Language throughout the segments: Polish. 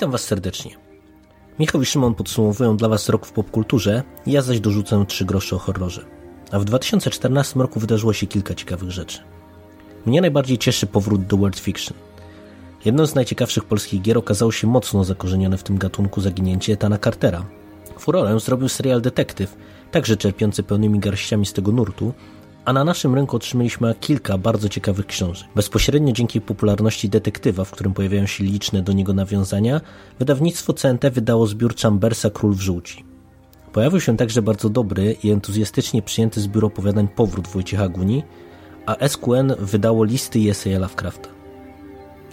Witam Was serdecznie. Michał i Szymon podsumowują dla Was rok w popkulturze, ja zaś dorzucę trzy grosze o horrorze. A w 2014 roku wydarzyło się kilka ciekawych rzeczy. Mnie najbardziej cieszy powrót do World Fiction. Jedną z najciekawszych polskich gier okazało się mocno zakorzenione w tym gatunku zaginięcie Etana Cartera. Furorę zrobił serial Detektyw, także czerpiący pełnymi garściami z tego nurtu, a na naszym rynku otrzymaliśmy kilka bardzo ciekawych książek. Bezpośrednio dzięki popularności detektywa, w którym pojawiają się liczne do niego nawiązania, wydawnictwo CNT wydało zbiór Chambersa Król w żółci. Pojawił się także bardzo dobry i entuzjastycznie przyjęty zbiór opowiadań Powrót Wojciecha Guni, a SQN wydało listy i Lovecrafta.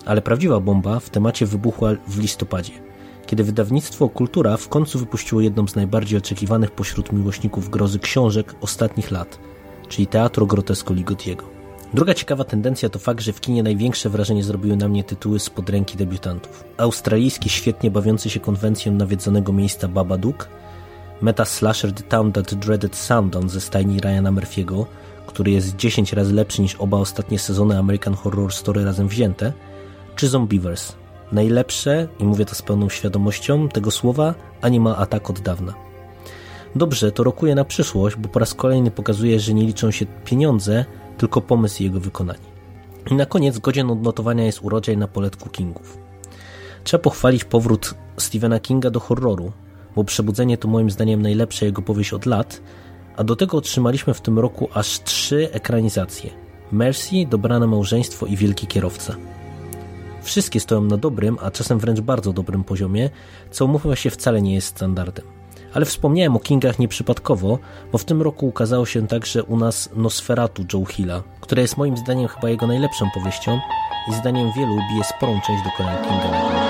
Ale prawdziwa bomba w temacie wybuchła w listopadzie, kiedy wydawnictwo Kultura w końcu wypuściło jedną z najbardziej oczekiwanych pośród miłośników grozy książek ostatnich lat – czyli Teatro Grotesco Ligotiego. Druga ciekawa tendencja to fakt, że w kinie największe wrażenie zrobiły na mnie tytuły z podręki debiutantów. Australijski, świetnie bawiący się konwencją nawiedzonego miejsca Babadook, meta slasher The Town That Dreaded Sundown ze stajni Ryana Murphy'ego, który jest 10 razy lepszy niż oba ostatnie sezony American Horror Story razem wzięte, czy Zombievers. Najlepsze, i mówię to z pełną świadomością tego słowa, anima atak od dawna. Dobrze, to rokuje na przyszłość, bo po raz kolejny pokazuje, że nie liczą się pieniądze, tylko pomysł i jego wykonanie. I na koniec godzien odnotowania jest urodzaj na poletku Kingów. Trzeba pochwalić powrót Stephena Kinga do horroru, bo Przebudzenie to moim zdaniem najlepsza jego powieść od lat, a do tego otrzymaliśmy w tym roku aż trzy ekranizacje. Mercy, Dobrane Małżeństwo i Wielki Kierowca. Wszystkie stoją na dobrym, a czasem wręcz bardzo dobrym poziomie, co umówmy się wcale nie jest standardem. Ale wspomniałem o Kingach nieprzypadkowo, bo w tym roku ukazało się także u nas Nosferatu Joe Hilla, które jest moim zdaniem chyba jego najlepszą powieścią i zdaniem wielu bije sporą część do kolei Kinga.